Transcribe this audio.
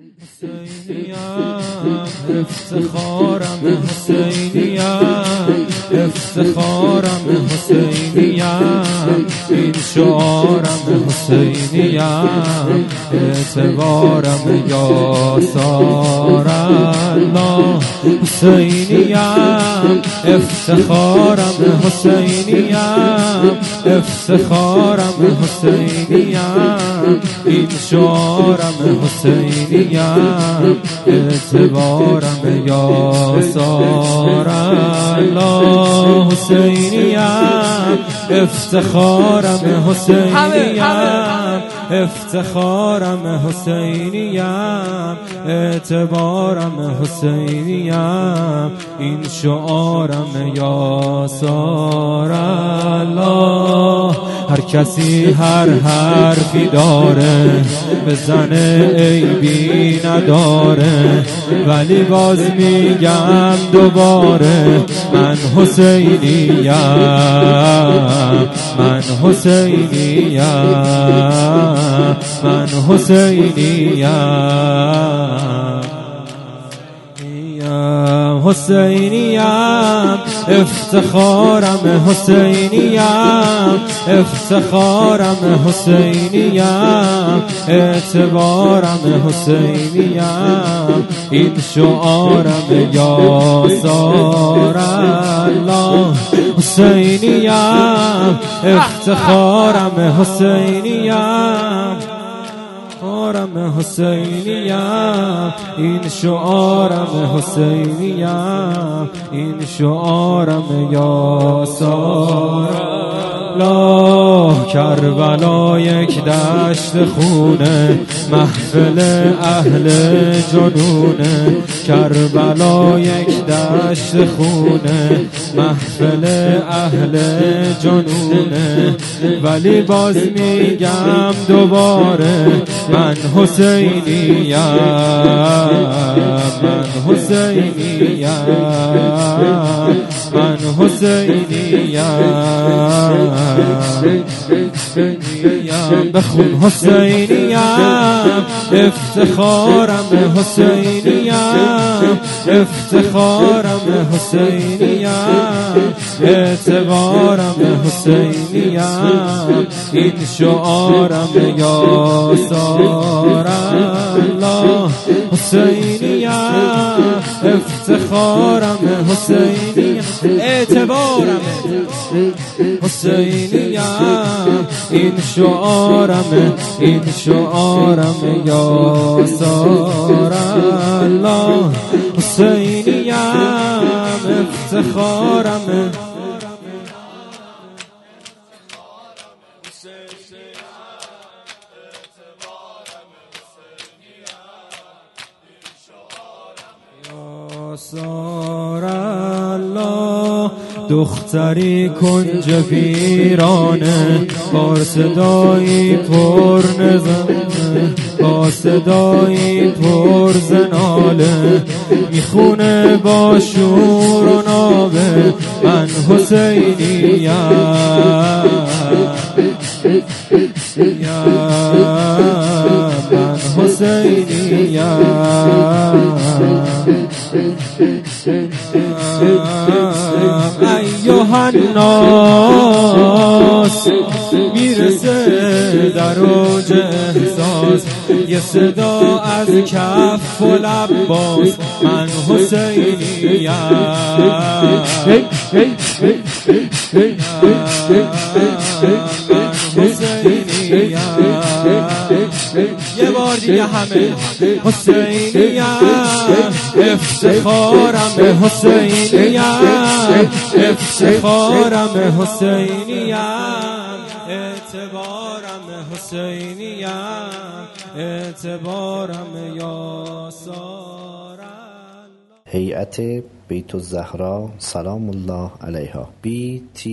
حسینیم افتخارم حسینیم افتخارم حسینیم این شعارم حسینیم اعتبارم یا سار الله حسینیم افتخارم حسینیم افتخارم حسینیم این شعارم حسینیم اعتبارم یا سار الله حسینیم افتخارم حسینیم افتخارم حسینیم اعتبارم حسینیم این شعارم یا سار الله هر کسی هر حرفی داره بزنه عیبی نداره. ولی باز میگم دوباره من حسینیم من حسینیم من حسینیم. حسینیم افتخارم حسینیم افتخارم حسینیم اعتبارم حسینیم این شعارم یا سار الله حسینیم افتخارم حسینیم شعارم حسینیم این شعارم حسینیم این شعارم یا لا کربلا یک دشت خونه محفل اهل جنونه. کربلا یک دشت خونه محفل اهل جنونه. ولی باز میگم دوباره من حسینیم من حسینیم من حسینیم بخون حسینیم افتخارم حسینیم افتخارم حسینیم اعتبارم حسینیم این شعارم یا سار الله. حسینیم افتخارم حسینیم. اعتبارم حسینیم. این شعارم این شعارم یا سار الله حسینیم. افتخارم. الله دختری کنج ویرانه با صدایی پر نزنه با صدایی پر زناله. می‌خونه با شور و نابه من حسینیم ایوه اوج احساس یه صدا از کف و من حسینیم من حسینیم یه بار دیگه همه حسینیم افتخارم حسینیم افتخارم حسینیم اعتبارم حسینیم اعتبارم یا سارم هیئت بیت الزهرا سلام الله علیها. Btzs.ir